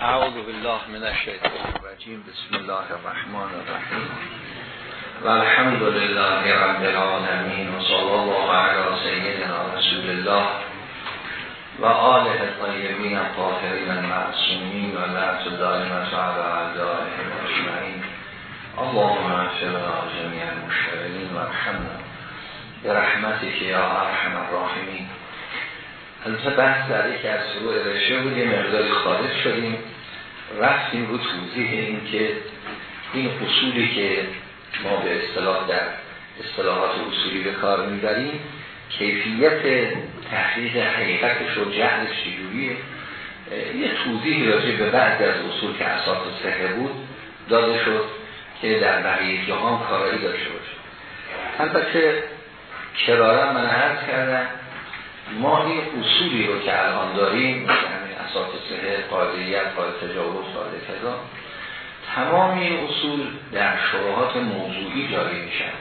اعوذ بالله من الشیطان الرجیم بسم الله الرحمن الرحیم و الحمد لله رب العالمین و صلی الله علی سیدنا رسول الله و آله الطیبین الطاهرین المعصومین و لعنت دائمت علی اعدائهم اجمعین اللهم اغفر لنا جميع المشتغلین و ارحمنا برحمتك یا ارحم الراحمین البته بحث در یکی از فروع رشته بود یه مقداری خارج شدیم. رفتیم رو توضیح این که این اصولی که ما به اصطلاح در اصطلاحات اصولی به کار می‌بریم کیفیت تحقیق حقیقتش و جهلش چجوریه؟ یه توضیح راجع به بعد از اصول که اساس صحه بود داده شد که در بقیه جهان کارایی داشته باشه. البته کرارا من عرض کردم ما این اصولی رو که الان داریم مثل همین اساس قاعدیت قاعده تجاوز قاعده کذا تمام این اصول در شبهات موضوعی جاری میشن.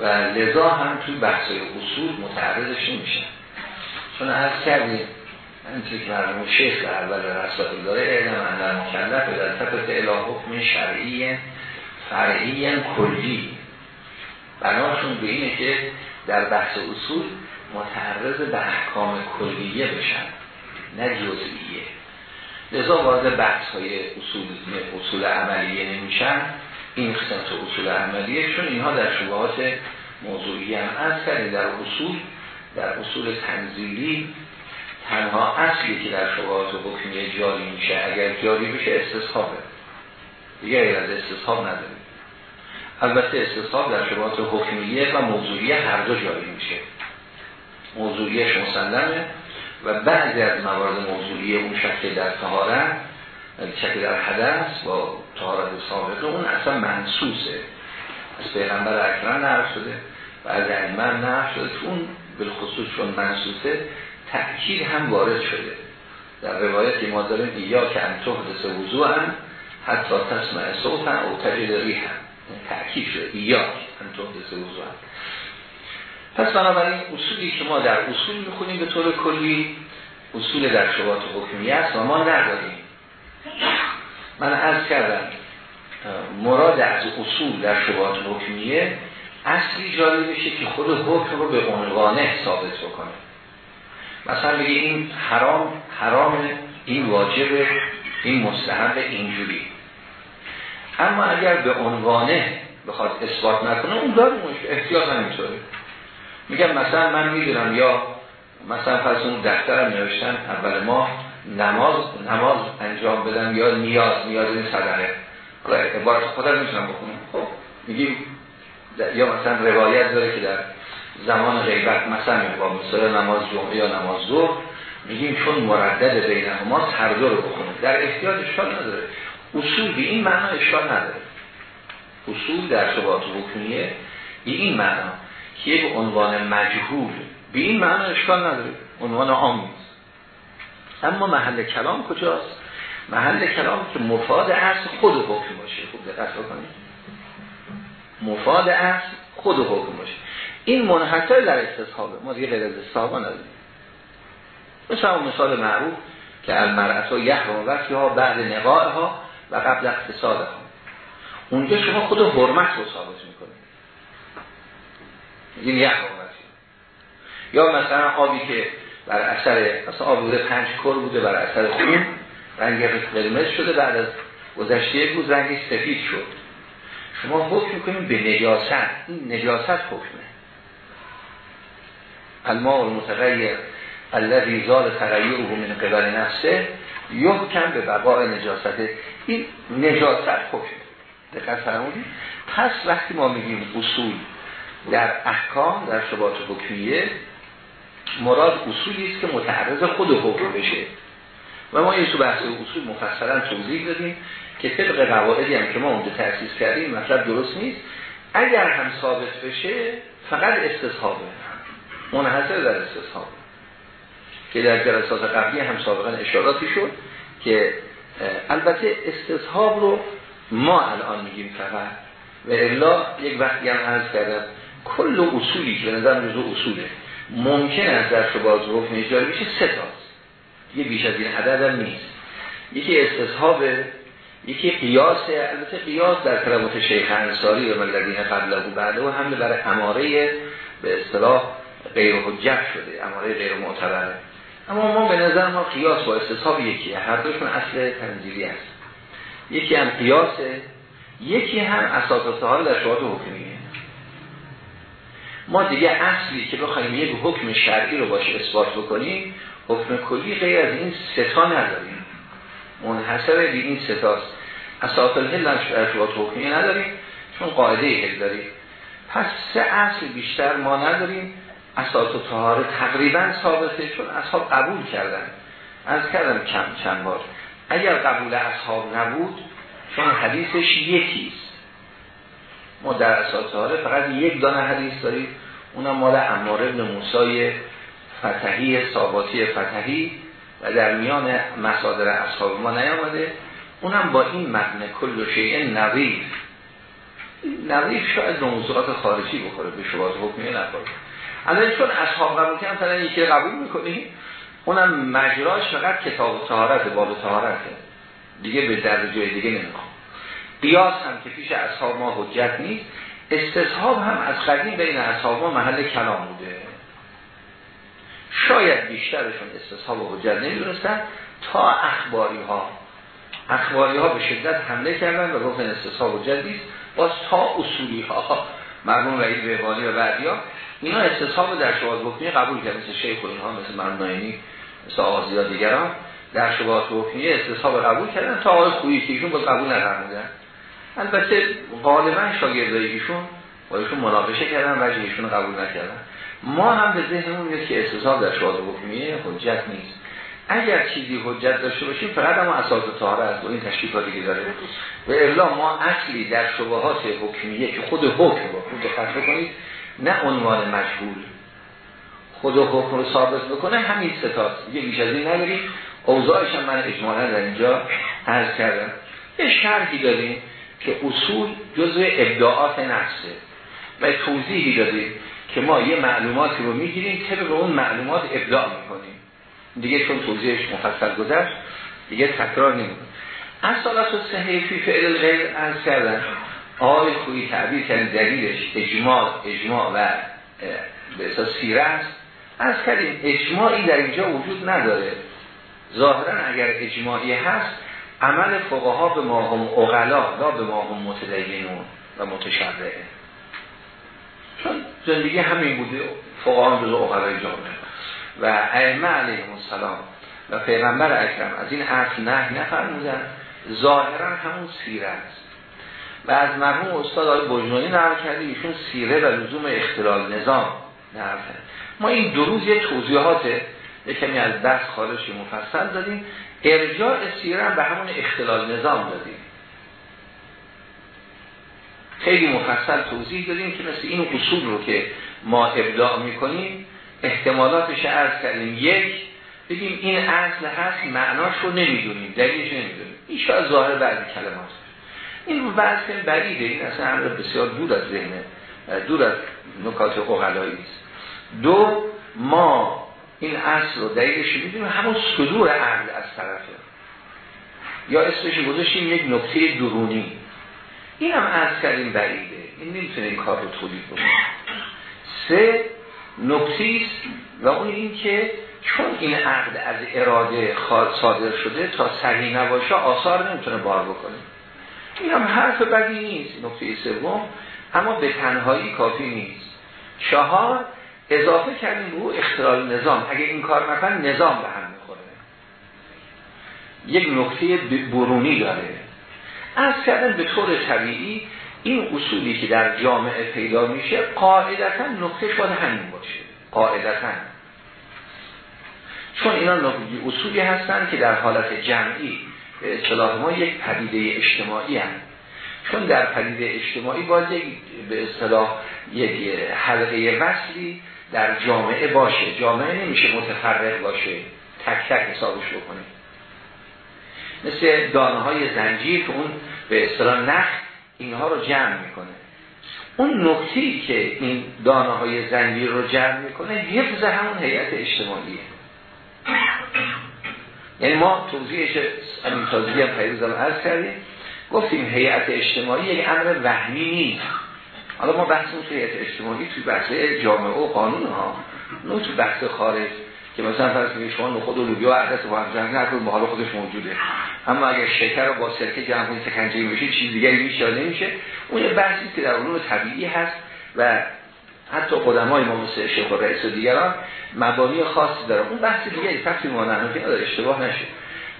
و لذا هم توی بحث اصول متعرضش نمیشن. چون از کردیم اینطور که مرمون شیخ در اول رسائل داره اعلام اندر مکلف در طبق اله حکم شرعی فرعی کلی. بناشون به اینه که در بحث اصول متعرض به احکام کلیه بشن نه جزئیه. لذا وارد بحث های اصول, اصول عملیه نمیشن. این قسمت اصول عملیه چون اینها در شبهات موضوعی هم از کردیم در اصول در اصول تنزیلی تنها اصلی که در شبهات حکمیه جاری میشه. اگر جاری بشه استصحابه. دیگه از استصحاب نداریم البته استصحاب در شبهات حکمیه و موضوعی هر دو جاری میشه. موضوعیش مسلمه و بعضی از موارد موضوعی اون شکل در تهارت شکل در حدث با تهارت سابقه اون اصلا منسوسه. از پیغمبر اکرم نرف شده و از علمان نرف شده اون بالخصوص چون منسوسه تأکید هم وارد شده. در روایتی ما داریم یا که انتوه دست وضوع هم حتی تسمع صوت هم او تجد ریح هم تأکید شده یا انتوه دست وضوع هم پس بنابراین اصولی که ما در اصول می‌خونیم به طور کلی. اصول در شبات حکمیه است و ما نداریم. من عرض کردم مراد از اصول در شبات حکمیه اصلی جاری میشه که خود حکم رو به عنوانه ثابت بکنه. مثلا بگه این حرام حرام این واجب این مستحب اینجوری. اما اگر به عنوانه بخواد اثبات نکنه اون داره احتیاط همینطوره میگم مثلا من می‌دونم یا مثلا پس اون دفترم نوشتن اول ما نماز نماز انجام بدم یا نیاز نیاز این حالا عبارت خودم می‌تونم بخونم. خب میگیم یا مثلا روایت داره که در زمان غیبت مثلا با مثلا نماز جمعه یا نماز ظهر میگیم چون مردد بین نماز هر دو رو بخونیم. در احتیاط اشکال نداره. اصول به این معنا اشکال نداره. اصول در ثبات حکمیه. به این معنا که یک عنوان مجهول. به این معنی اشکال نداره. عنوان عام اما محل کلام کجاست؟ محل کلام که مفاد اصل خود حکم باشه. خوب دقت بکنید. مفاد اصل خود حکم باشه. این منحصر در استصحابه ما دیگه غیر از استصحابه نداریم. مثلا مثال معروف که المرأت و یحرم وقتی ها بعد نقاء ها و قبل اقتصاد ها اونجا شما خود حرمت رو ثابت می‌کنید. این یک یا مثلا آبی که بر اثر مثلا آب بوده پنج کر بوده بر اثر خون رنگ قرمز شده بعد از گذشته یک روز رنگش سفید شد. شما حکم می‌کنید به نجاست. این نجاست حکمه. الماء المتغیر الذي زال تغییره من قبل نفسه یحکم به بقاء نجاسته. این نجاست حکمه دقت فرمودید. پس وقتی ما میگیم اصول در احکام در شبات حکمیه مراد اصولی است که متعرض خود حکم بشه. و ما یه تو بحث اصول مفصلا توضیح دادیم که طبق قواعدی هم که ما اونجا تأسیس کردیم مطلب درست نیست. اگر هم ثابت بشه فقط استصحابه منحصر در استصحابه که در جلسات قبلی هم سابقا اشاراتی شد که البته استصحاب رو ما الان میگیم فقط. و الا یک وقتی هم عرض کردم کل اصولی به نظر جزو اصوله ممکن است در شباز حکم اجاری بشه سه تاست یه بیش از این عدد هم نیست. یکی استصحاب یکی قیاس البته قیاس در کلمات شیخ انصاری و ملدین قبل و بعده و حمله برای اماره به اصطلاح غیر حجت شده اماره غیر معتبره. اما ما به نظر ما قیاس با استصحاب یکیه هر دوشون اصل تنزیلی است. یکی هم قیاسه یکی هم اساس حال در شواهد حکمیه ما دیگه اصلی که بخوایم یک حکم شرعی رو باشه اثبات بکنیم حکم کلی غیر از این ستا نداریم. منحصر به این ستاست. اساس الهل در شواهد حکمیه نداریم چون قاعده هل داریم. پس سه اصل بیشتر ما نداریم. اساس و تهاره تقریبا ثابته چون اصحاب قبول کردن. از کردم کم چند بار. اگر قبول اصحاب نبود چون حدیثش یکیست. ما در اساس تهاره فقط یک دانه حدیث داریم. اونم مال امار ابن موسای فتحی ثاباتی فتحی و در میان مصادر اصحاب ما نیامده. اونم با این مبنه کل شیء نظیر. نظیر شاید موضوعات خارجی بخوره به شبات حکمی نخوره. الان چون اصحاب قبول کردن مثلا یکی قبول می‌کنی اونم مجراش فقط کتاب طهارت باب طهارته. دیگه به درد جای دیگه نمی‌خوام قیاس هم که پیش اصحاب ما حجت نیست استصحاب هم از قدیم بین اصحاب ما محل کلام بوده. شاید بیشترشون استصحاب و حجت نمی‌دونستن تا اخباری ها اخباری ها به شدت حمله کردن و گفتن استصحاب حجت نیست. باز تا اصولی ها مرمون رئیس بهبانی و بعدی ها اینا استصحاب در شواهد حکمی قبول کرد مثل شیخ و اینها مثل مرمون مثل آغازی دیگران در شواهد حکمی استصحاب قبول کردن تا آقای خویی که ایشون با قبول نفرمودن البته غالبا شاگردای ایشون با ایشون مناقشه کردن وجه ایشون قبول نکردن. ما هم به ذهنمون میاد که استصحاب در شواهد حکمیه حجت نیست. اگر چیزی حجت داشته باشیم فقط اما اساس طهاره است. و این تشریفاتی که داره و الا ما اصلی در شبهات حکمیه که خود حکم رو خود دقت بکنید نه عنوان مجهول. خود حکم رو ثابت بکنه همین ستاست یه بیش از این نداریم. اوضاعش هم من اجمالا در اینجا عرض کردم. یه شرحی داریم. که اصول جزء ابداعات نفسه. و توضیحی دادیم که ما یه معلوماتی رو می‌گیریم طبق اون معلومات ابداع می‌کنیم. دیگه چون توضیحش مفصل گذشت دیگه تکرار نمی‌کنه اصالات و صحیفی فعل غیر از کردن. آقای خویی تعبیر کردن دلیلش اجماع اجماع و به اساس سیره است. از کردیم اجماعی در اینجا وجود نداره. ظاهرا اگر اجماعی هست عمل فقها به ما هم اغلا لا به ما هم متدینون و متشرعه. چون زندگی همین بوده فقها هم جزو اغلای جامعه و ائمه علیهم السلام و پیغمبر اکرم از این اصل نه نفرمودن ظاهرا همون سیره است. و از مرحوم استاد آقای بجنونی نقل کرده ایشون سیره و لزوم اختلال نظام نقل ما این دو روز یه توضیحات کمی از دست خارجی مفصل دادیم. ارجاع سیره به همون اختلال نظام دادیم. خیلی مفصل توضیح دادیم که مثل این اصول رو که ما ابداع می‌کنیم احتمالاتش عرض کردیم. یک بگیم این اصل هست معناش رو نمی‌دونیم دلیلش نمی‌دونیم. این شاید ظاهر بعضی کلمات. این وضع بریده. این اصلا امر بسیار دور از ذهنه دور از نکات اقلایی است. دو ما این اصل رو دلیلش می‌دونیم همون صدور عقل از طرفه. یا اسمش گذاشتیم یک نکته درونی. این هم از کردیم بریده این نمی‌تونه این کار رو تولید بکنه سه نکتیست و اون این که چون این عقد از اراده صادر شده تا صحیح نباشه آثار نمی‌تونه بار بکنه. این هم حرف بدی نیست. نکته سوم اما به تنهایی کافی نیست. چهار اضافه کردیم رو اختلال نظام. اگه این کار نکن نظام به هم می‌خوره. یک نکته برونی داره. از کردن به طور طبیعی این اصولی که در جامعه پیدا میشه قاعدتا نکته باید همین باشه. قاعدتا. چون اینا اصولی هستن که در حالت جمعی به ما یک پدیده اجتماعی هم. چون در پدیده اجتماعی باید به اصطلاح یک حلقه وصلی در جامعه باشه. جامعه نمیشه متفرق باشه. تک تک حسابش بکنه. مثل دانه های زنجیر که اون به اصطلاح نخ اینها رو جمع می‌کنه. اون نکتی که این دانه های زنجیر رو جمع می‌کنه حفظ همون هیئت اجتماعیه. یعنی ما توضیحش همین تازگی هم عرض کردیم. گفتیم هیئت اجتماعی یک امر وهمی نیست. حالا ما بحثمون توی هیئت اجتماعی توی بحث جامعه و قانون ها نه تو بحث خارج که مثلا فرض کنید شما نخود و لوبیا عدس با هم جمع نکنید به حال خودش موجوده. اما اگر شکر رو با سرکه جمع کنید سکنجه میشه چیز دیگری میشه یا نمیشه اون یه بحثی که در علوم طبیعی هست و حتی قدمای ما مثل شیخ رئیس و دیگران مبانی خاصی داره. اون بحث دیگری فقط ما نحنفی نداره اشتباه نشه.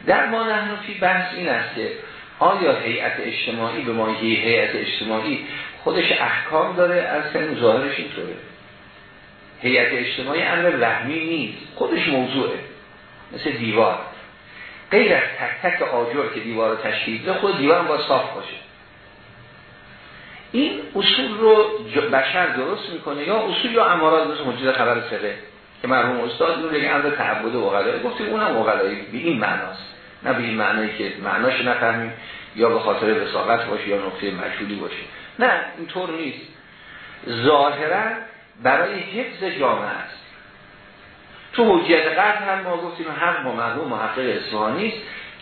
در ما نحنفی بحث این است که آیا هیئت اجتماعی به ماهی هیئت اجتماعی خودش احکام داره از سن ظاهرش اینطوره. هیئت اجتماعی امر وهمی نیست خودش موضوعه مثل دیوار. غیر از تک تک آجر که دیوار رو تشکیل ده خود دیوار با صاف باشه. این اصول رو بشر درست می‌کنه یا اصول یا امارات مثل مجید خبر سره که مرحوم استاد رو دیگه امر تعبد اقلایی گفتیم اونم اقلایی به این معناست. نه به این معنایی که معناش نفهمیم یا به خاطر وساقت باشه یا نقطه مشهولی باشه. نه اینطور نیست. ظاهرا برای حفظ جامعه است. تو حجیت قرد هم ما گفتیم هم با مرحوم محقق اصفهانی است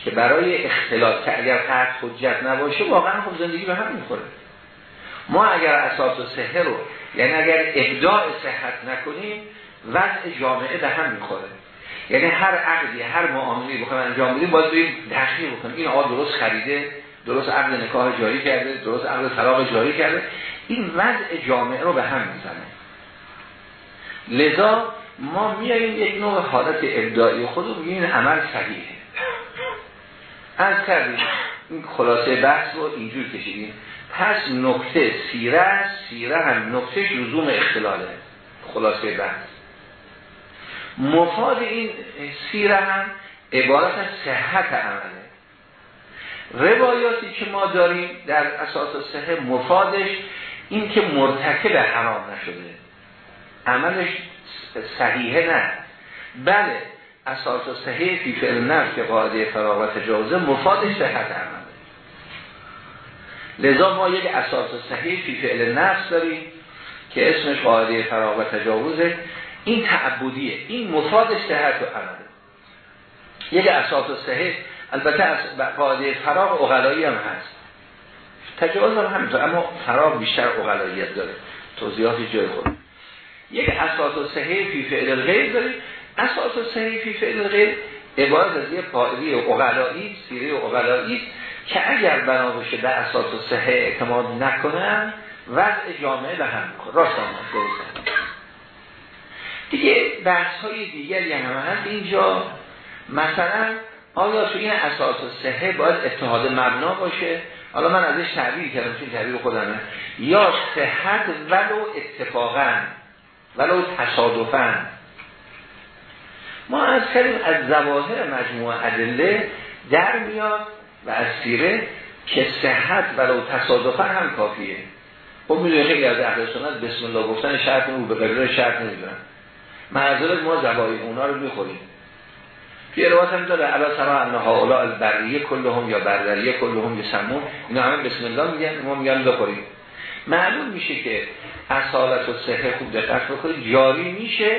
که برای اختلاط که اگر قرد حجت نباشه واقعا خب زندگی به هم می‌خوره. ما اگر اساس و صحه رو یعنی اگر ابداع صحت نکنیم وضع جامعه به هم می‌خوره. یعنی هر عقدی هر معاملی بخوایم انجام بدیم باید بریم تحقیق بکنیم. این آقا درست خریده درست عقد نکاح جاری کرده درست عقد طلاق جاری کرده. این وضع جامعه رو به هم می‌زنه. لذا ما میاییم یک نوع حالت ابداعی. خود رو این عمل صحیحه. از کردیم. این خلاصه بحث رو اینجور کشیدیم. پس نکته سیره سیره هم نکته لزوم اختلاله. خلاصه بحث. مفاد این سیره هم عبارت از صحت عمله. روایاتی که ما داریم در اساس صحه مفادش این که مرتکب حرام نشده. عملش صحیحه نه. بله اساس صحیح فی فعل نفس که قاعده فراغ و تجاوزه مفادش صحت عمله. لذا ما یک اساس صحیح فی فعل نفس داریم که اسمش قاعده فراغ و این تعبدیه. این مفادش صحت و عمله. یک اساس صحیح البته از قاعده فراغ اغلایی هم هست. تجاوز هم همینطور اما فراغ بیشتر اغلاییت داره. توضیحاتی جای خود. یک اساس صحیح فی فعل الغیر داریم. اساس صحیح فی فعل الغیر عبارت از یک قاعده اغلایی سیره اغلایی که اگر بنا باشه به اساس صحیح اعتماد نکنن وضع جامعه به هم راست هم دیگه بحث های دیگری هم هست. اینجا مثلا آیا تو این اساس صحه باید اتحاد مبنا باشه؟ حالا من ازش تعبیر کردم چون تعبیر خودمه یا صحت ولو اتفاقا ولو تصادفا. ما از کردیم از زواهر مجموعه ادله در میاد و از سیره که صحت ولو تصادفا هم کافیه. خب می‌دونی خیلی از اهل سنت بسم الله گفتن شرط رو به قبل شرط نمی‌دونن. معذرت ما زوایی اونا رو می‌خوریم. توی روایت هم داره. علا سما انها اولا از بریه کلهم یا بردریه کلهم یسمون. اینا همه بسم الله میگن. ما میگن بخوریم. معلوم میشه که اصالت و صحه خوب دقت بکنید. جاری میشه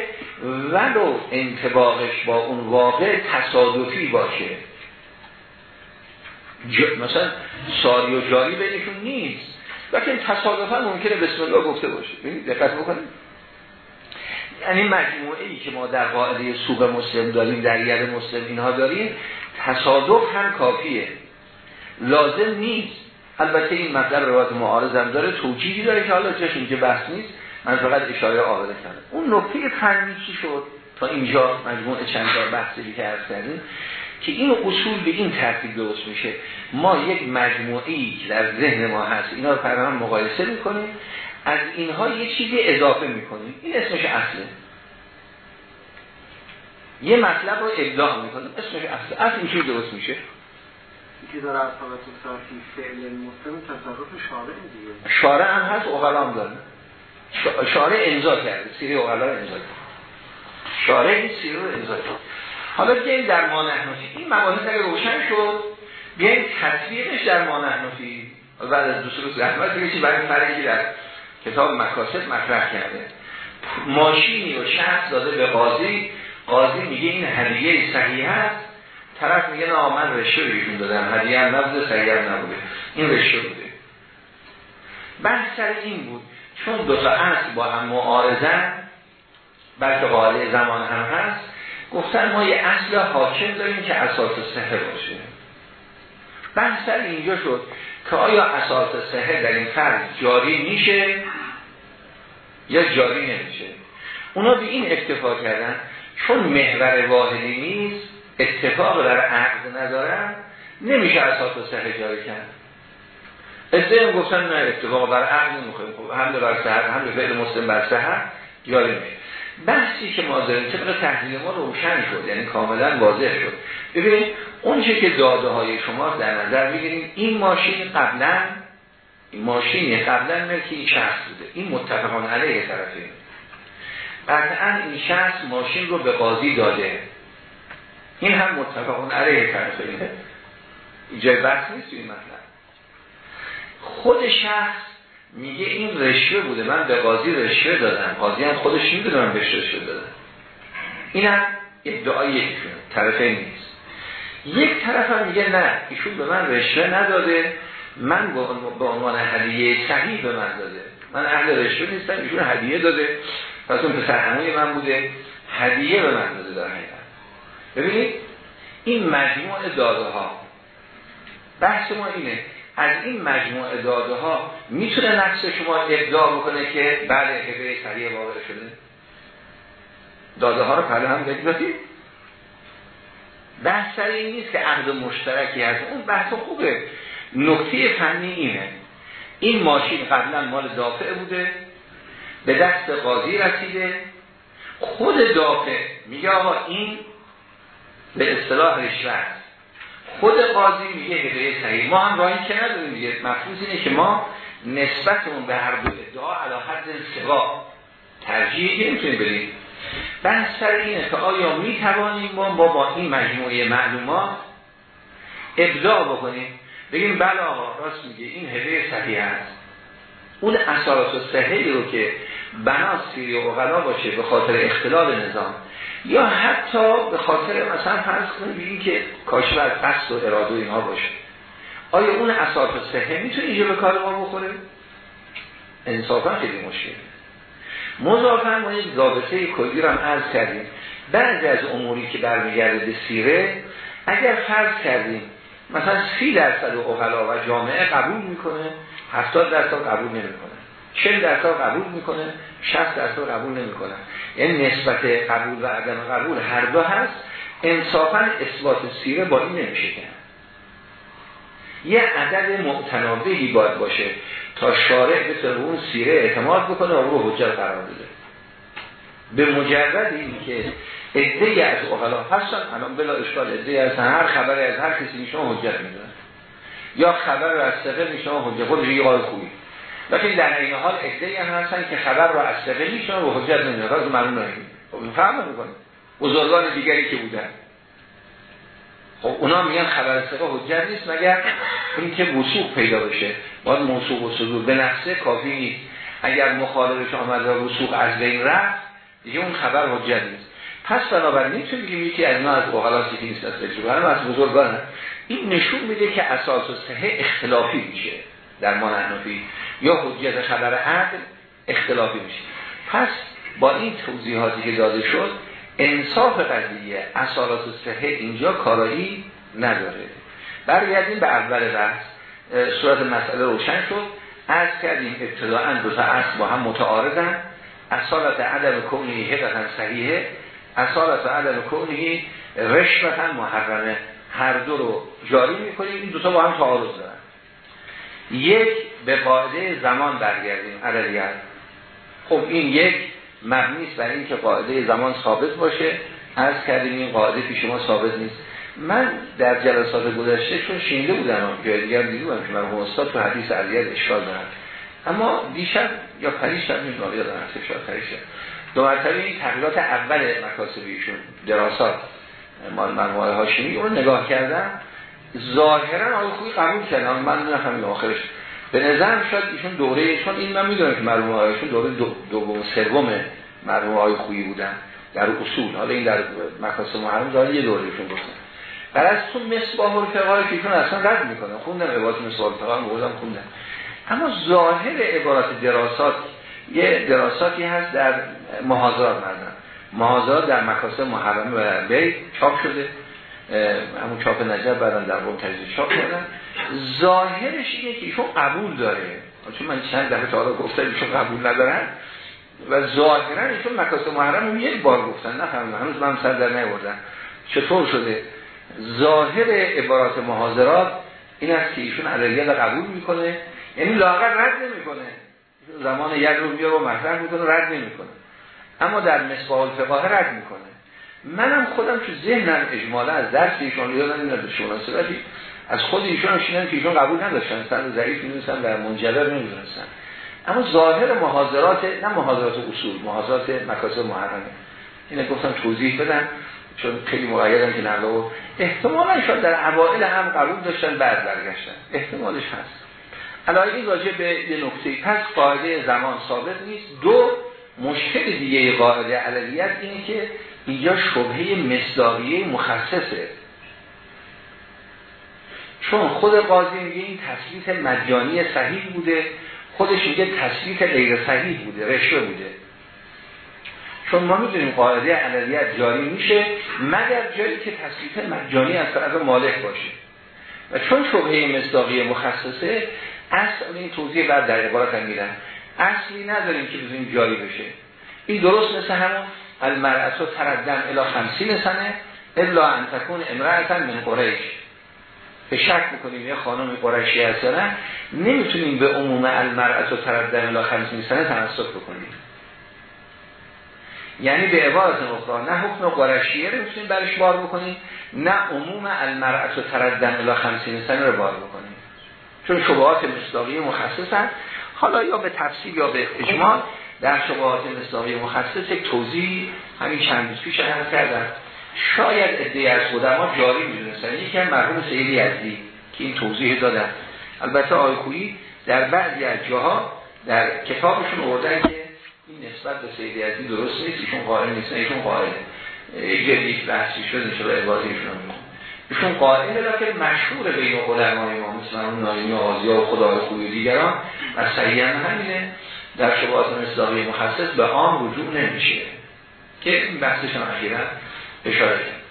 ولو انتباقش با اون واقع تصادفی باشه. مثلا ساری و جاری بینشون نیست. لیکن تصادفا ممکنه بسم الله گفته باشه. ببینید دقت بکنید. یعنی مجموعه ای که ما در قاعده سوق مسلم داریم در ید مسلم اینها داریم تصادف هم کافیه. لازم نیست. البته این مطلب روایت معارضم داره توجیهی داره که حالا جاش اینجا بحث نیست. من فقط اشاره آورده کردم. اون نکته فنی شد؟ تا اینجا مجموعه چند تا بحثی که عرض کردیم که این اصول به این ترتیب درست میشه. ما یک مجموعه ای که در ذهن ما هست اینا رو هم مقایسه می‌کنیم. از اینها یه چیزی اضافه می‌کنیم. این اسمش اصله. یه مطلب رو ابداع می‌کنیم. اسمش اصله. اصل اینجوری درست میشه؟ که داره از صرفی فعل مسلم تصرف شارع دیگه. شارع هم هست اغلام داره. شارع امضا کرده. سیری اغلا امضا کرده. شارع این سیری رو امضا کرده. حالا بیاییم در ما نحنفی این مباحث اگر روشن شد بیاییم تطبیقش در ما نحنفی بعد از دو سه روز رحمت برای فرقی در کتاب مکاسب مطرح کرده. ماشینی و شخص داده به قاضی. قاضی میگه این هدیه صحیح است طرف میگه نه من رشوه ایشون دادم. هدیه هم نبوده سریع نبوده. این رشوه بوده. بحث سر این بود. چون دو تا اصل با هم معارضن بلکه قاعده زمان هم هست گفتن ما یه اصل حاکم داریم که اساس صحه باشه. بحث سر اینجا شد. که آیا اساس صحه در این فرض جاری میشه یا جاری نمیشه؟ اونا به این اکتفا کردن چون محور واحدی نیست اتفاق در عقد ندارن نمیشه اساس صحه جاری کرد. ازده گفتن نه اتفاق بر عقل نمی‌خوایم. خب هم بر صحت هم فعل مسلم بر صحت جاری میشه. بحثی که ما داریم طبق تحلیل ما روشن شد یعنی کاملا واضح شد. ببینید اون که داده های شما در نظر بگیریم این ماشین قبلا این ماشینی قبلا ملکی شخص بوده. این متفقان علیه طرفین قطعا این شخص ماشین رو به قاضی داده. این هم متفقان علیه طرفینه جای بحث نیست این مطلب. خود شخص میگه این رشوه بوده. من به قاضی رشوه دادم. قاضی هم خودش می‌دونه من بهش رشوه دادم. این هم ادعای طرفه نیست. یک طرف هم میگه نه ایشون به من رشوه نداده من به عنوان هدیه صحیح به من داده. من اهل رشوه نیستم ایشون هدیه داده. پس اون پسر من بوده هدیه به من داده در حقیقت. ببینید این مجموع داده ها بحث ما اینه از این مجموعه داده ها می‌تونه نفس شما ابداع بکنه که بله هبه سریع واقع شده. داده ها رو پله هم بگذارید. بحث سر این نیست که عقد مشترکی هست. اون بحث خوبه. نکته فنی اینه. این ماشین قبلا مال دافع بوده. به دست قاضی رسیده. خود دافع میگه آقا این به اصطلاح رشوت خود قاضی میگه هدایه صحیح. ما هم راهی که نداریم دیگه. مفروض اینه که ما نسبتمون به هر دو ادعا علا حد سوا ترجیحی نمی‌تونیم بریم. بحث سر اینه که آیا می‌توانیم ما با, با این مجموعه معلومات ابداع بکنیم؟ بگیم بله راست میگه این هدایه صحیح هست اون اساس و صحیحی رو که بنا سیری و غلا باشه به خاطر اختلال نظام یا حتی به خاطر مثلا فرض کنیم این که کاشور قصد و اراده اینها باشه. آیا اون اساس صحه می‌تونه اینجا به کار ما بخوره؟ انصافا خیلی مشکل. مضافن ما یک ضابطه کلی رو هم عرض کردیم. بعضی از اموری که برمیگرده به سیره اگر فرض کردیم مثلا سی درصد اقلا و جامعه قبول می‌کنه هفتاد درصد قبول نمی‌کنه. 40 درصد قبول می‌کنه 60 درصد قبول نمی‌کنه. یعنی نسبت قبول و عدم قبول هر دو هست. انصافا اثبات سیره با این نمیشه کرد. یه عدد معتنابهی باید باشه. تا شارع به اون سیره اعتماد بکنه و او رو حجت قرار بده به مجرد این که ادهی از اقلا هستن الان بلا اشکال ادهی از هر خبری از هر کسی میشون حجت می‌دونن یا خبر رو از سقه میشون حجت خود یه خوبی. لیکن در این حال ادعی هم هستن که خبر رو از ثقه و حجت نمیدن. از معلوم نهیم خب فهم می‌کنه بزرگان دیگری که بودن. خب اونا میگن خبر ثقه حجت نیست مگر این که پیدا بشه. باید موسوق و صدور به نفسه کافی نیست. اگر مخالفش آمد و وسوق از بین رفت دیگه اون خبر حجت نیست. پس بنابراین می‌تونیم بگیم یکی از اینا از اوغلاسی که نیست از تجربه از بزرگان. این نشون میده که اساس و صحه اختلافی میشه در ما یا حجیت خبر عقل اختلافی میشه. پس با این توضیحاتی که داده شد انصاف قضیه اصالات صحه اینجا کارایی نداره. برگردیم به اول بحث. صورت مسئله روشن شد. از کردیم ابتداعا دو تا اصل با هم متعارضن. اصالت عدم کونی هدفن صحیحه. اصالت عدم کونی رشوتا محرمه. هر دو رو جاری می‌کنیم. این دو تا با هم تعارض دارن. یک به قاعده زمان برگردیم. عدلیت خب این یک مبنیست برای اینکه قاعده زمان ثابت باشه. از کردیم این قاعده پیش ما ثابت نیست. من در جلسات گذشته چون شینده بودم جای دیگر دیدم که من استاد تو حدیث علیت اشکال دارم اما دیشب یا پریشب نمی‌دونم یادم هست شاید پریشب. دو مرتبه این تغییرات اول مکاسبیشون دراسات. مال مرموهای هاشمی اون نگاه کردم. ظاهرا آقای خوبی قبول کردن من نفهمید آخرش به نظرم شاید ایشون دوره چون این من می‌دونم که مرحوم هایشون دوره دوم سوم مرحوم های خویی بودن در اصول. حالا این در مقاصد محرم داره یه دورهشون گفتن. بر از تو مصباح الفقه که ایشون اصلا رد می‌کنه. خوندم عبارت مصباح الفقه بودم خوندم. اما ظاهر عبارات دراسات یه دراساتی هست در محاضرات مردن محاضرات در مکاسب محرم و بیت چاپ شده. همون چاپ نجب بعدن در تجزیه چاپ کردن. ظاهرش اینه که ایشون قبول داره. چون من چند دفعه تا گفتم ایشون قبول ندارن. و ظاهرا ایشون مکاسب محرم رو یک بار گفتن نه هنوز من سر در نیوردن چطور شده؟ ظاهر عبارات محاضرات این است که ایشون علیه قبول می‌کنه. یعنی لاغر رد نمی‌کنه. زمان یک رو بیا و مطرح می‌کنه رد نمی‌کنه. اما در مصباح الفقاه رد می‌کنه. منم خودم تو ذهنم اجمالا از درس ایشون یادم نمیاد ولی از خود ایشون شنیدم که ایشون قبول نداشتن. سند ضعیف می‌دونستن در منجبر نمی‌دونستن. اما ظاهر محاضرات نه محاضرات اصول محاضرات مکاسب محرمه. اینه گفتم توضیح بدم چون خیلی مقیدن که نقل و احتمالا در اوائل هم قبول داشتن بعد برگشتن. احتمالش هست. علایه این راجع به یه نکته. پس قاعده زمان ثابت نیست. دو مشکل دیگه قاعده علیت اینه که اینجا شبهه مصداقیه مخصصه. چون خود قاضی میگه این تسلیت مجانی صحیح بوده خودش میگه تسلیت غیر صحیح بوده رشوه بوده. چون ما می‌دونیم قاعده علیت جاری میشه مگر جایی که تسلیت مجانی از طرف مالک باشه. و چون شبهه مصداقی مخصصه اصل این توضیح بعد در عبارت هم میرن اصلی نداریم که بزنیم جاری بشه. این درست مثل همون المرأت و تردن الا خمسین سنه الا انتکون امرأتن من قریش. به شک می‌کنیم یه خانم قریشی هست نه نمی‌تونیم به عموم المرأت و تردن الا خمسین سنه تنصف بکنیم. یعنی به عبارت اخرى نه حکم قرشیه رو می‌تونیم برش بار بکنیم نه عموم المرأت و تردن الا خمسین سنه رو بار بکنیم. چون شبهات مصداقی مخصص هست حالا یا به تفصیل یا به اجمال در شبهات مصداقی مخصص یک توضیح همین چند روز پیش هم کردن شاید ادعی از جاری می‌دونستن. یکی هم مرحوم سیدی یزدی که این توضیح دادن. البته آیکویی در بعضی از جاها در کتابشون آوردن که این نسبت به سید یزدی درست نیست ایشون قائل نیست ایشون قائل. جدیش بحثی شد شده عبادیشون ایشون قائل که مشهور بین علمای ما مثل اون نایمی آزیا و خدا خوبی دیگران. و صحیح همینه. در شبهات مصداقی مخصص به آن رجوع نمیشه. که این بحثش هم اخیرا اشاره کرد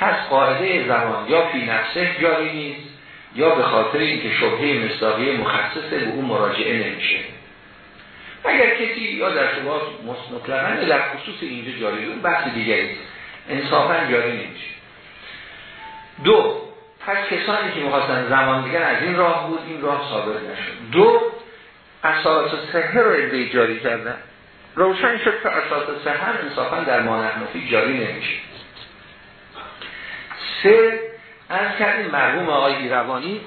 پس قاعده زمان یا فی نفسه جاری نیست یا به خاطر اینکه شبهه مصداقی مخصص به اون مراجعه نمیشه. اگر کسی یا در شما مطلقا در خصوص اینجا جاری اون بحث دیگری انصافا جاری نمیشه. دو پس کسانی که می‌خواستن زمان دیگر از این راه بود این راه ثابت نشد. دو اساس سهر رو ادهی جاری کردن. روشن شد که اساس سهر انصافا در مانحنفی جاری نمیشه. سه از کردیم مرحوم آقای روانی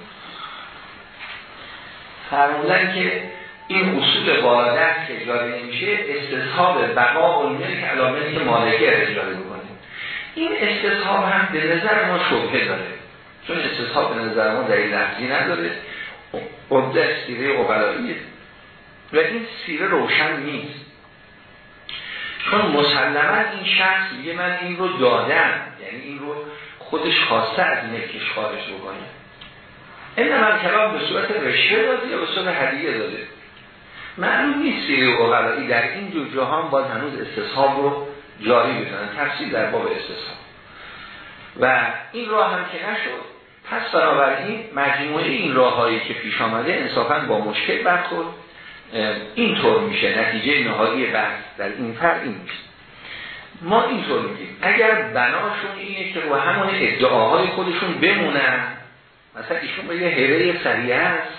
فرمودن که این اصول بالادست که اجاره نمیشه استصحاب بقا و که علامه که مالکه اجاره بکنیم این استصحاب هم به نظر ما شبهه داره. چون استصحاب به نظر ما در لحظی نداره. عبده سیره اقلاییه و این سیره روشن نیست. چون مسلما این شخص میگه من این رو دادم. یعنی این رو خودش خواسته از ملکش خارج بکنه. این من کلام به صورت رشوه داده یا به صورت هدیه داده؟ معلوم نیست سیری و در این دو جهان باید هنوز استصحاب رو جاری بزنن. تفصیل در باب استصحاب. و این راه هم که نشد پس بنابراین مجموعه این راه هایی که پیش آمده انصافا با مشکل برخورد. اینطور میشه. نتیجه نهایی بحث در این فرق این میشه ما اینطور میگیم. اگر بناشون اینه که رو همون ادعاهای خودشون بمونن مثلا ایشون بگه هره سریع است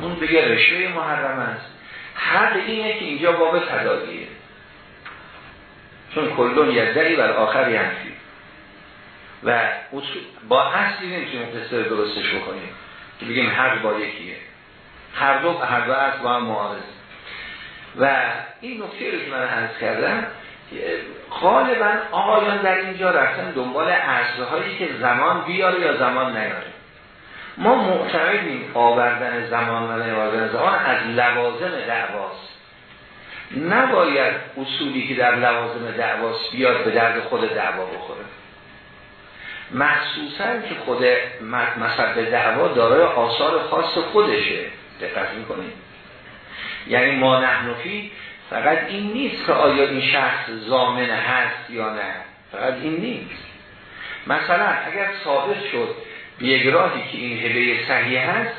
اون بگه رشوه محرم است. حق اینه که اینجا باب تدادیه چون کلون یدعی بر آخری هنفی و با اصلی نمی‌تونیم قصه درستش بکنیم. که بگیم حق با یکیه. هر دو هر دو با هم معارض و این نکته رو که من عرض کردم غالبا آقایان در اینجا رفتن دنبال اصلهایی که زمان بیاره یا زمان نیاره. ما معتقدیم آوردن زمان و نیاوردن زمان از لوازم دعواست. نباید اصولی که در لوازم دعواست بیاد به درد خود دعوا بخوره. مخصوصا که خود مصب دعوا دارای آثار خاص خودشه. دقت می‌کنید. یعنی ما نحنفی فقط این نیست که آیا این شخص زامن هست یا نه. فقط این نیست. مثلا اگر ثابت شد بیگراهی که این هبه صحیح هست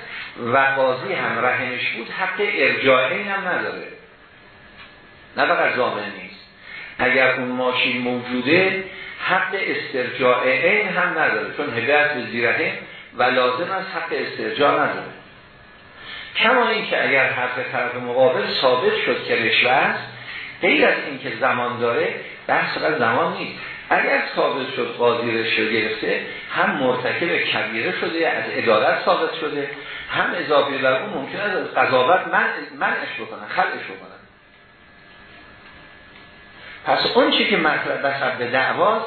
و قاضی هم رحمش بود حق ارجاع این هم نداره. نه فقط زامن نیست. اگر اون ماشین موجوده حق استرجاع این هم نداره چون هبه به زیرهه و لازم از حق استرجاع نداره. کما این که اگر حرف طرف مقابل ثابت شد که رشوه است غیر از اینکه زمان داره بحث زمان نیست. اگر ثابت شد قاضی رشوه گرفته هم مرتکب کبیره شده از ادارت ثابت شده هم اضافه بر اون ممکن است از قضاوت من منش بکنن خلقش بکنن. پس اون چی که مطلب بسر به دعواست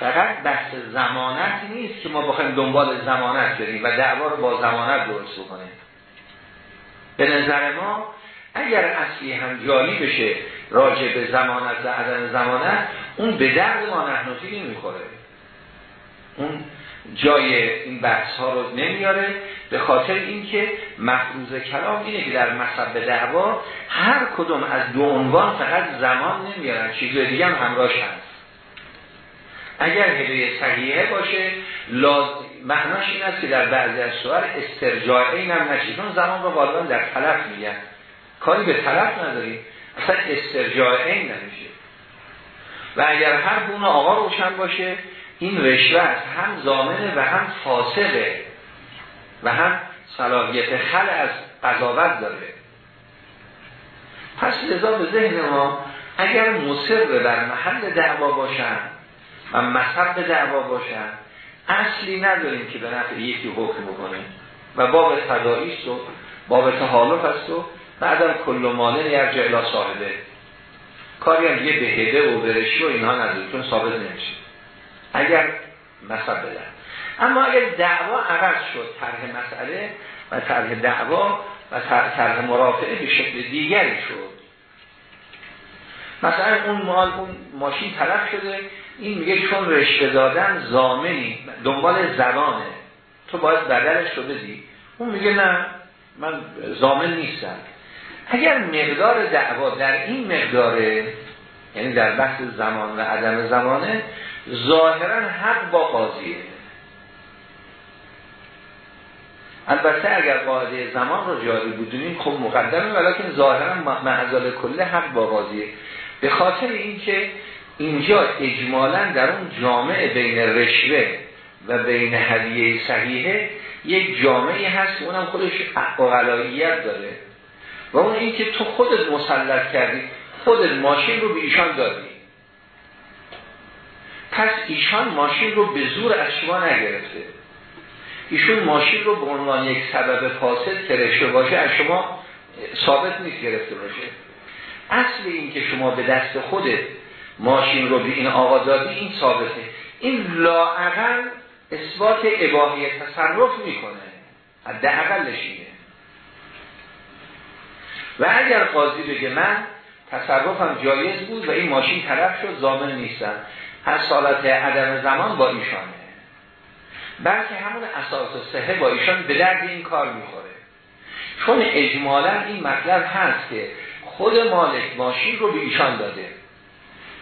فقط بحث زمانت نیست که ما بخوایم دنبال زمانت بریم و دعوا رو با زمانت درست بکنیم. به نظر ما اگر اصلی هم جاری بشه راجع به زمانت و عدم زمانت اون به درد ما نحنفی نمی‌خوره اون جای این بحث ها رو نمیاره به خاطر اینکه مفروض کلام اینه که در مصب دعوا هر کدوم از دو عنوان فقط زمان نمیارن چیزهای دیگه هم همراهش اگر هدایه صحیحه باشه. معناش این است که در بعضی از سوال استرجاع این هم نشید چون زمان رو بالبان در طلب میگن. کاری به طلب نداریم اصلا استرجاع این نمیشه. و اگر هر بونه آقا روشن باشه این رشوه هم زامنه و هم فاسده و هم صلاحیت خل از قضاوت داره. پس لذا به ذهن ما اگر مصر بر محل دعوا باشن و مذهب دعوا باشن اصلی نداریم که به نفع یکی حکم بکنه. و باب تداریست و باب تحالف است و بعدم کل مانه یرجع صاحبه. کاری هم یه بهده و برشی و اینها نداریم چون ثابت نمیشه. اگر مذهب بدن اما اگر دعوا عوض شد طرح مسئله و طرح دعوا و طرح مرافعه به شکل دیگری شد. مثلا اون مال اون ماشین طرف شده این میگه چون رشته دادن زامنی دنبال زبانه. تو باید بدلش رو بدی. اون میگه نه من زامن نیستم. اگر مقدار دعوا در این مقداره یعنی در بحث زمان و عدم زمانه ظاهرا حق با قاضیه. البته اگر قاعده زمان رو جاری بودونیم خب مقدمه ولیکن ظاهرا معذال کله حق با قاضیه. به خاطر اینکه اینجا اجمالا در اون جامعه بین رشوه و بین هدیه صحیحه یک جامعه هست که اونم خودش اقلاییت داره. و اون اینکه تو خودت مسلط کردی خودت ماشین رو به ایشان دادی. پس ایشان ماشین رو به زور از شما نگرفته. ایشون ماشین رو به عنوان یک سبب فاسد که رشته باشه از شما ثابت نیست گرفته باشه. اصل این که شما به دست خودت ماشین رو به این آقا این ثابته. این لاعقل اثبات اباهی تصرف می‌کنه. حداقلش اینه. و اگر قاضی بگه من تصرفم جایز بود و این ماشین طرف شد زامن نیستم. از سالات عدم زمان با ایشانه. بلکه همون اساس صحه با ایشان به درد این کار می‌خوره. چون اجمالا این مطلب هست که خود مالک ماشین رو به ایشان داده.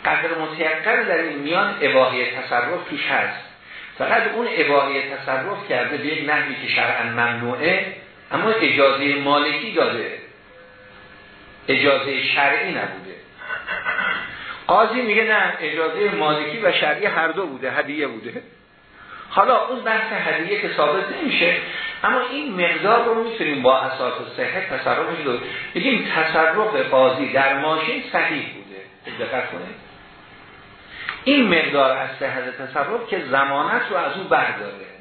قدر متیقن در این میان اباهی تصرف توش هست. فقط اون اباهی تصرف کرده به یک نحوی که شرعا ممنوعه اما اجازه مالکی داده. اجازه شرعی نبوده. قاضی میگه نه اجازه مالکی و شرعی هر دو بوده هدیه بوده. حالا اون بحث هدیه که ثابت نمیشه اما این مقدار رو می‌تونیم با اساس صحت تصرفش رو بگیم تصرف قاضی در ماشین صحیح بوده. دقت کنید. این مقدار از صحت تصرف که زمانت رو از او برداره.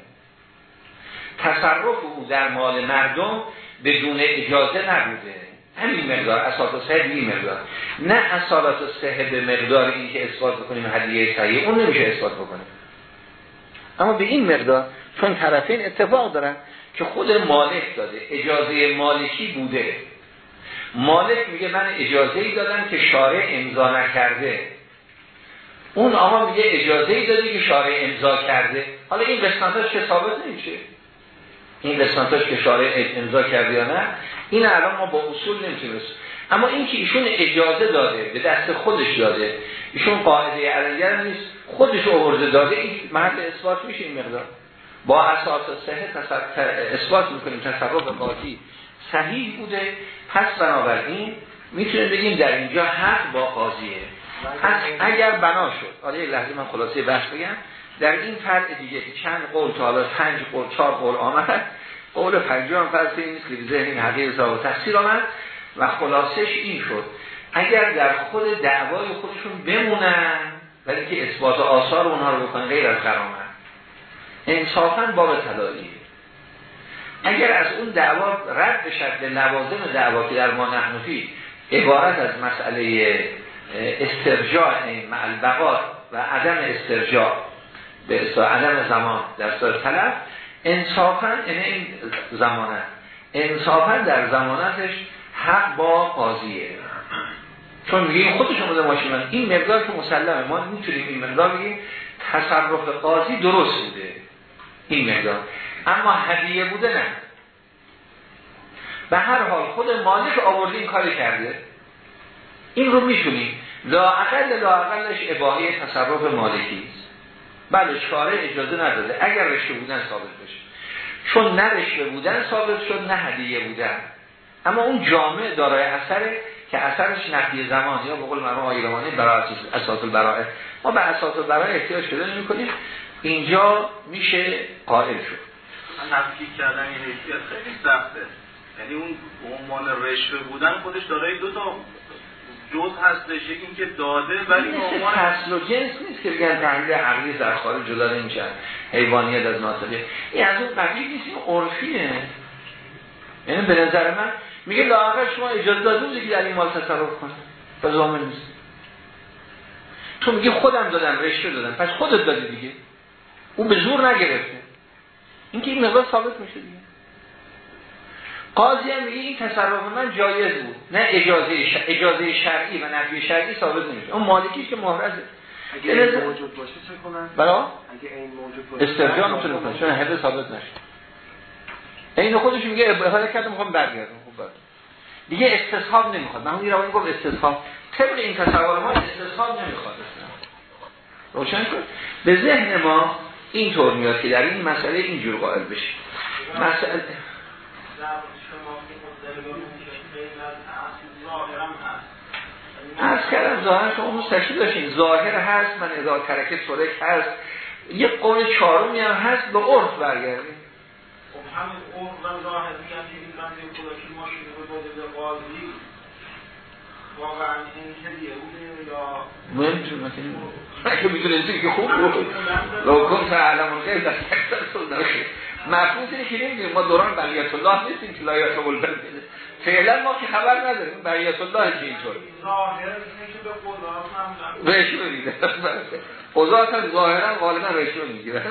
تصرف او در مال مردم بدون اجازه نبوده. همین مقدار اساس صحت این مقدار. نه اساس صحت به مقدار این که اثبات بکنیم هدیه صحیح اون نمیشه اثبات بکنیم اما به این مقدار چون طرفین اتفاق دارن که خود مالک داده اجازه مالکی بوده. مالک میگه من اجازه ای دادم که شارع امضا نکرده. اون آقا میگه اجازه ای دادی که شارع امضا کرده؟ حالا این قسمتاش که ثابت نمیشه. این قسمتاش که شارع امضا کرده یا نه این الان ما با اصول نمی‌تونیم. اما این که ایشون اجازه داده به دست خودش داده ایشون قاعده علیه نیست خودش آورده داده این محل اثبات میشه این مقدار. با اساس صحه اثبات می‌کنیم تصرف قاضی صحیح بوده. پس بنابراین می‌تونیم بگیم در اینجا حق با قاضیه. پس اگر بنا شد حالا لحظه من خلاصه بحث بگم در این فرق دیگه که چند قول تا حالا پنج قول چهار قول آمد قول پنجم فرض این نیست که ذهن حقیق و تفسیر آمد و خلاصش این شد. اگر در خود دعوای خودشون بمونن ولی که اثبات آثار اونها رو بکنن غیر از قرامت انصافا باب تدایی اگر از اون دعوا رد بشد به لوازم دعوا که در ما نحنفی عبارت از مسئله استرجاع معلبقات و عدم استرجاع به عدم زمان در سال طلب انصافا این زمانت انصافا در زمانتش حق با قاضیه. چون میگه خودشون بوده ماشین این مقدار که مسلمه. ما می‌تونیم این مقدار بگیم تصرف قاضی درست بوده. این مقدار. اما هدیه بوده نه. به هر حال خود مالک آورده این کاری کرده. این رو می‌تونیم لاعقل لاعقلش اباهی تصرف مالکی است. بله شارع اجازه نداده. اگر رشته بودن ثابت بشه. چون نه رشته بودن ثابت شد نه هدیه بودن. اما اون جامعه دارای اثره که اثرش نفی زمان یا به قول مرحوم آیرمانی برای اساس البرائه ما به اساس البرائه احتیاج شده نمی کنیم اینجا میشه قائل شد. نفی کردن این حیثیت خیلی سخته. یعنی اون عنوان رشوه بودن خودش دارای دو تا جز هستش این که داده ولی عنوان اصل و جنس نیست که بگن تحلیل عقلی در خارج جدا نمیشن حیوانیت از ناطقه این از اون قبیل نیست این عرفیه. یعنی به نظر من میگه لاغر شما اجازه داده که در این مال تصرف کنه. و زامن نیست. تو میگه خودم دادم رشته دادم. پس خودت دادی دیگه. اون به زور نگرفته. این که این مقدار ثابت میشه دیگه. قاضی هم میگه این تصرف من جایز بود. نه اجازه ش... اجازه شرعی و نفی شرعی ثابت نمیشه اون مالکیش که محرزه. اگه این موجود باشه چه کنن؟ برای؟ اگه این موجود باشه استرجاع می‌تونه کنه چون حده ثابت نشه. این خودش میگه ابراهیم کرده می‌خوام برگردم. خوب برد دیگه استصحاب نمی‌خواد. من میرم این گفت استصحاب. طبق این تصور ما استصحاب نمی‌خواد. روشن شد. به ذهن ما اینطور میاد که در این مسئله اینجور قائل بشه. مسئله از کردم ظاهر شما اون تشکیل داشتین. ظاهر هست من اذا ترکت سرک هست. یه قول چهارمی هم هست به عرف برگردیم. خب همین عرف و ظاهر که بنده خدا که ماشین رو بوده به قاضی. واقعا این هدیه بوده یا؟ مهم چون مثلا اگه می‌دونه که خوب بود. لو کن تعلم الغیب در مفهوم اینه که نمی‌دونیم ما دوران بقیت الله نیستیم که لایات قلبن فعلا ما که خبر نداریم بقیت الله که اینطور رشوه میده. قضات هم ظاهرا غالبا رشوه می‌گیره.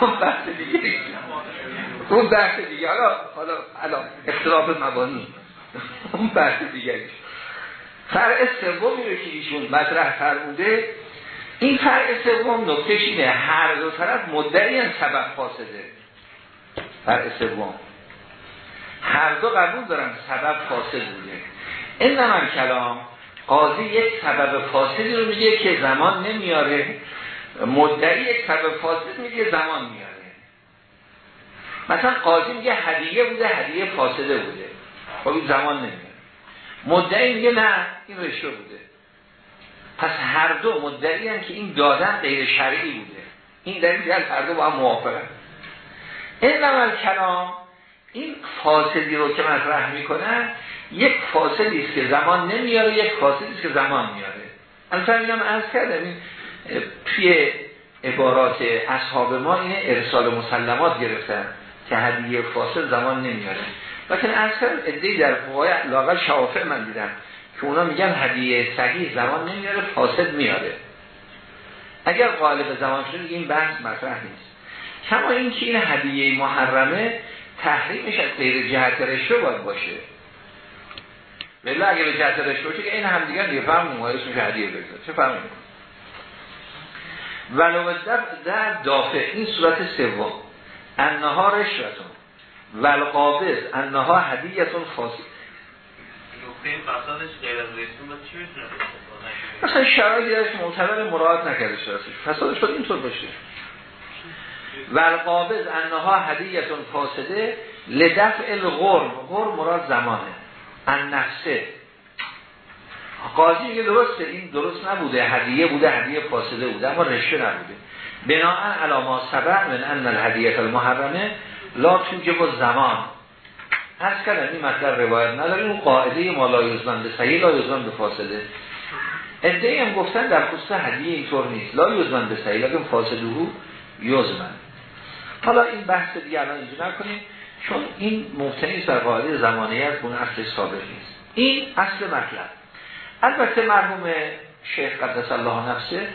اون بحث دیگه اون بحث دیگه. حالا حالا حالا اختلاف مبانی. اون بحث دیگه فرع سومی رو که ایشون مطرح فرموده این فرق سوم نکتهش اینه هر دو طرف مدعی سبب فاسده. فرق سوم. هر دو قبول دارن سبب فاسد بوده. این نمر کلام قاضی یک سبب فاسدی رو میگه که زمان نمیاره. مدعی یک سبب فاسد میگه زمان میاره. مثلا قاضی میگه هدیه بوده هدیه فاسده بوده. خب زمان نمیاره. مدعی میگه نه این رشوه بوده. پس هر دو مدعی هم که این دادن غیر شرعی بوده. این این هر دو با هم موافقه این عمل کلام این فاصلی رو که مطرح می‌کنن یک فاصلی است که زمان نمیاره یک فاصلی است که زمان میاره. البته اینم عرض کردم این توی عبارات اصحاب ما این ارسال مسلمات گرفتن که هدیه فاصل زمان نمیاره. لیکن از کردم ادهی در فقای لاغل شوافع من دیدم. که اونا میگن هدیه صحیح زمان نمیاره فاسد میاره. اگر قالب زمان شده این بحث مطرح نیست. کما این که این هدیه محرمه تحریمش از غیر جهت رشوه باید باشه. ولی اگر به جهت رشوه باشه که این هم دیگر دیگه فهم نمایش میشه هدیه بگذار. چه فهمی؟ ولو در دافع این صورت سوم. انها رشوتون. والقابض انها هدیتون فاسد. مثلا شرایطی هست معتبر مراد نکرده شده فسادش باید اینطور باشه. والقابض انها هدیتون فاسده لدفع الغرم. غرم مراد زمانه. ان نفسه قاضی میگه درسته این درست نبوده. هدیه بوده هدیه فاسده بوده اما رشته نبوده. بناهن علاما سبق من ان الهدیه المحرمه لا توجب زمان از کردن این مطلب روایت نداره. اون قاعده ما لا یزمن به صحیح لا یزمن به فاسده. ادهی هم گفتن در خصوص هدیه اینطور نیست. لا یزمن به صحیح لیکن فاسده او یزمن حالا این بحث دیگه الان اینجا نکنیم چون این مبتنی بر قاعده زمانیت اون اصل ثابت نیست. این اصل مطلب. البته مرحوم شیخ قدس الله نفسه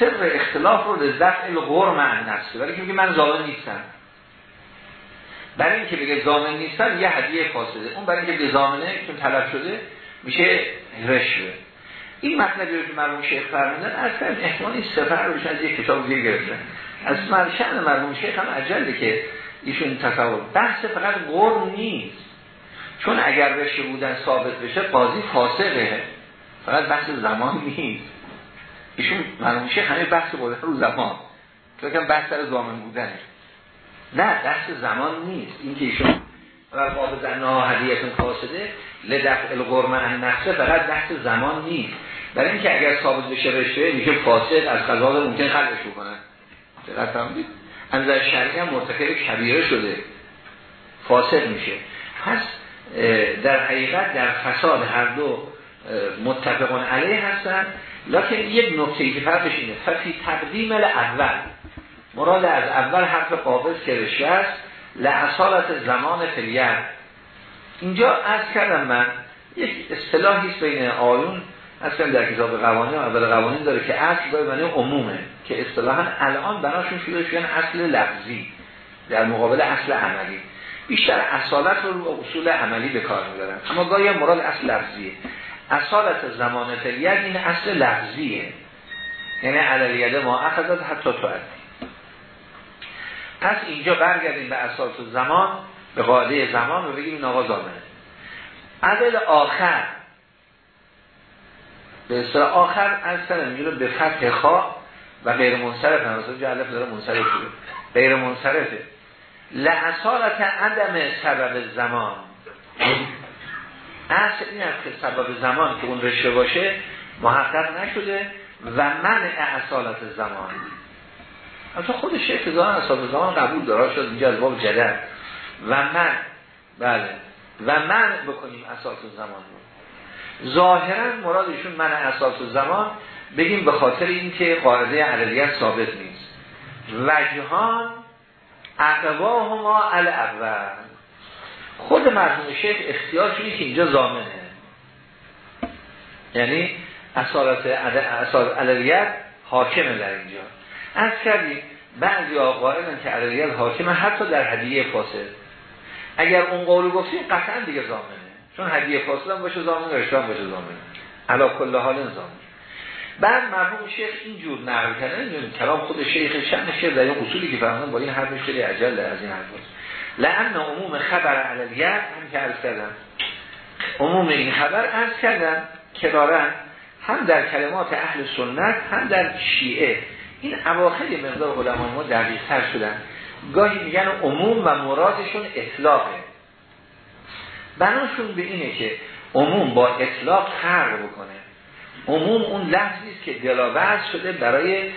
سر اختلاف رو لذت الغرم عن نفسه. ولی که من ظالم نیستم. برای اینکه بگه زامن نیستم یه هدیه فاسده اون برای اینکه به زامنه چون طلب شده میشه رشوه این مطلبی رو که مرحوم شیخ فرمودن اصلا احتمالی سفر رو از یک کتاب دیگه گرفتن. از مرشن مرحوم شیخ هم عجله که ایشون تصور. بحث فقط قرم نیست. چون اگر رشته بودن ثابت بشه قاضی فاسقه. فقط بحث زمان نیست. ایشون مرحوم شیخ همه بحث بوده رو زمان. که بحث زامن بودنه. نه بحث زمان نیست. این که ایشون و قابض انها هدیتون فاسده لدفع القرم ان نفسه فقط بحث زمان نیست. برای اینکه اگر ثابت بشه رشته میشه فاسد از قضا ممکن خلقش بکنن دقت فرمودید نظر شرعی هم مرتکب کبیره شده. فاسد میشه. پس در حقیقت در فساد هر دو متفقون علیه هستن. لکن یک نکته که فرقش اینه. ففی تقدیم اول مراد از اول حرف قابض که رشه است لعصالت زمان فلیت اینجا از کردم من یک اصطلاحی بین آیون اصلا در کتاب قوانین اول قوانین داره که اصل باید معنی عمومه که اصطلاحا الان بناشون شده شدن اصل لفظی در مقابل اصل عملی. بیشتر اصالت رو اصول عملی به کار می‌برن. اما گاهی مراد اصل لفظیه. اصالت زمان فلیت این اصل لفظیه. یعنی علیه ما اخذت حتی تو پس اینجا برگردیم به اساس زمان به قاعده زمان و بگیم این آقا عدل آخر. به اصطلاح آخر از سر به فتح خواه و غیر منصرف. مثلا جعلف داره منصرف شده غیر منصرفه لعصالت عدم سبب زمان. اصل این است که سبب زمان که اون رشته باشه محقق نشده و منع اصالت زمان. اصلا خود شیخ زمان اصالت زمان قبول داره شد اینجا از باب جدر و من بله. و من بکنیم اساس زمان رو. ظاهرا مرادشون من اساس زمان بگیم به خاطر اینکه قاعده عدلیت ثابت نیست. وجهان اقواهما الاول. خود مرحوم شیخ اختیار که اینجا زامنه یعنی اصالت عدلیت حاکمه در اینجا. از کردیم بعضی آقایان که عدلیت حاکمه حتی در هدیه فاسد. اگر اون قولو گفتیم قطعا دیگه زامنه چون هدیه فاسد هم باشه زامن رشته هم باشه زامن علا کل حال زامن بعد مرحوم شیخ اینجور نقل کردن کلام خود شیخ شأن شیخ در این اصولی که فرمودن با این حرفش خیلی عجل از این حرف لعن عموم خبر علیت هم که عرض کردن عموم این خبر عرض کردن کرارن هم در کلمات اهل سنت هم در شیعه این اواخر مقدار علمان ما دقیق تر شدن. گاهی میگن عموم و مرادشون اطلاقه. بناشون به اینه که عموم با اطلاق فرق بکنه. عموم اون لحظی است که دلاوز شده برای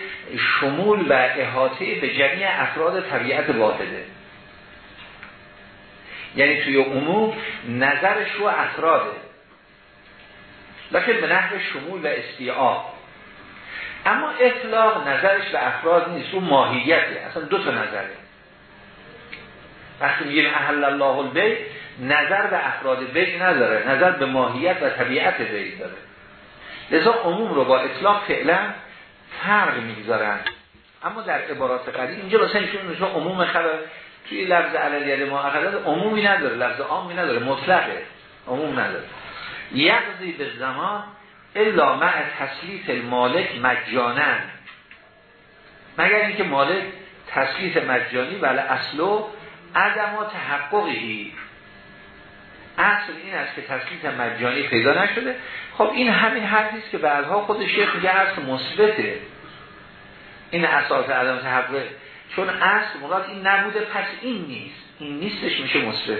شمول و احاطه به جمعی افراد طبیعت واحده. یعنی توی عموم نظرش رو افراده. لیکن به نحو شمول و استیعاب. اما اطلاق نظرش به افراد نیست. رو ماهیته. اصلا دو تا نظره. وقتی میگیم احل الله البیت نظر به افراد بیت نداره. نظر به ماهیت و طبیعت بیت داره. لذا عموم رو با اطلاق فعلا فرق می‌گذارن. اما در عبارات قدیم اینجا مثلا ایشون عموم خبر توی لفظ علیه ما عمومی نداره. لفظ عامی نداره. مطلقه. عموم نداره. یقضی به زمان الا مع تسلیف المالک مجانن مگر اینکه مالک تسلیت مجانی ولی اصلو عدم و تحققی. اصل این است که تسلیت مجانی پیدا نشده. خب این همین حرفی است که بعدها خود شیخ میگه اصل مثبته. این اساس عدم تحقق چون اصل مراد این نبوده پس این نیست. این نیستش میشه مثبت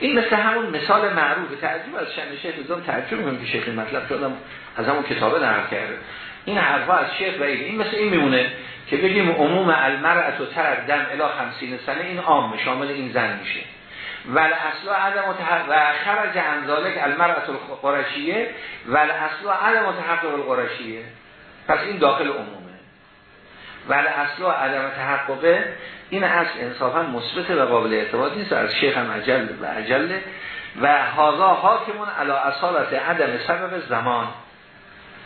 این مثل همون مثال معروف تعجب از شن شیخ دوم تعجب می‌کنم که شیخ مطلب شدم از همون کتابه نقل کرده. این حرفا از شیخ و این مثل این میمونه که بگیم عموم المرأت و تردم الی 50 سنه این عام شامل این زن میشه. ول اصلا عدم و خرج ذلك المرأة القرشیه ول اصلا عدم تحقق القرشیه. پس این داخل عمومه. ول اصلا عدم تحققه این اصل انصافا مثبت و قابل اعتماد نیست از شیخ هم عجل و عجله. و هاذا حاکمون علی اصالت عدم سبب زمان.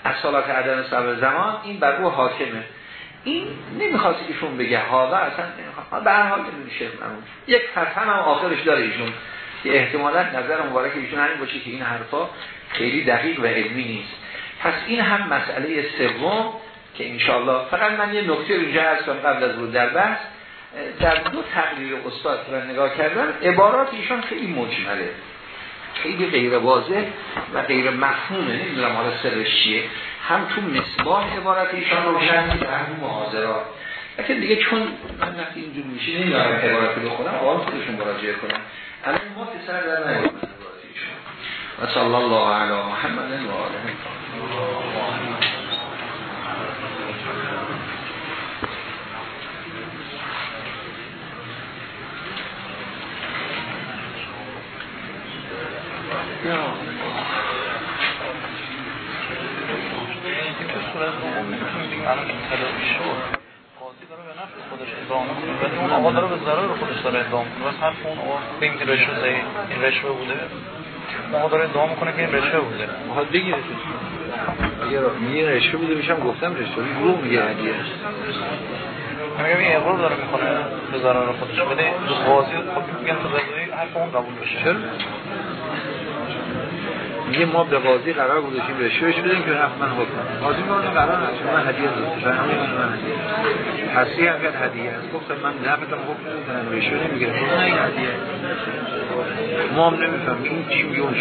اصالت عدم سبب زمان این بر او حاکمه. این نمی‌خواست ایشون بگه هاذا اصلا به هر حال شیخ نمون یک فتحه هم آخرش داره ایشون. که احتمالا نظر مبارک ایشون همین باشه که این حرفا خیلی دقیق و علمی نیست. پس این هم مسئله سوم. که انشالله فقط من یه نکته اینجا هستم قبل از رو در بحث در دو تقریر استاد را نگاه کردم عبارات ایشان خیلی مجمله خیلی غیر واضح و غیر مفهومه نمی‌دونم حالا سرش چیه. هم تو مصباح عبارت ایشان روشن نیست هم تو محاضرات. لیکن دیگه چون من نفتی اینجور میشه نمی‌دونم عبارت رو خودم آن خودشون مراجعه کنم الان ما که سر در نگیم و صلی الله علی محمد و آله یا خودش ادامه کنه ولی اون آقا داره به ضرر خودش داره ادامه کنه بس حرف اون آقا به این رشوه این رشوه بوده آقا داره ادعا می‌کنه که این رشوه بوده می‌خواد بگیره اگر میگه رشوه بوده میشم گفتم رشوه رو میگه هدیه میگم این اقرار داره می‌کنه به ضرر خودش بده قاضی خب میگن تو قضایی حرف اون قبول بشه چرا میگه ما به قاضی قرار گذاشتیم رشوهش بدیم که حتما حکم قاضی میگه قرار نیست من هدیه دادم همین من هدیه حسی اگر هدیه است. گفتم من نفدم حکم نمی‌دونم رشوه نمی‌گیره خب نه این هدیه ما هم نمی‌فهمیم این چی میگه اون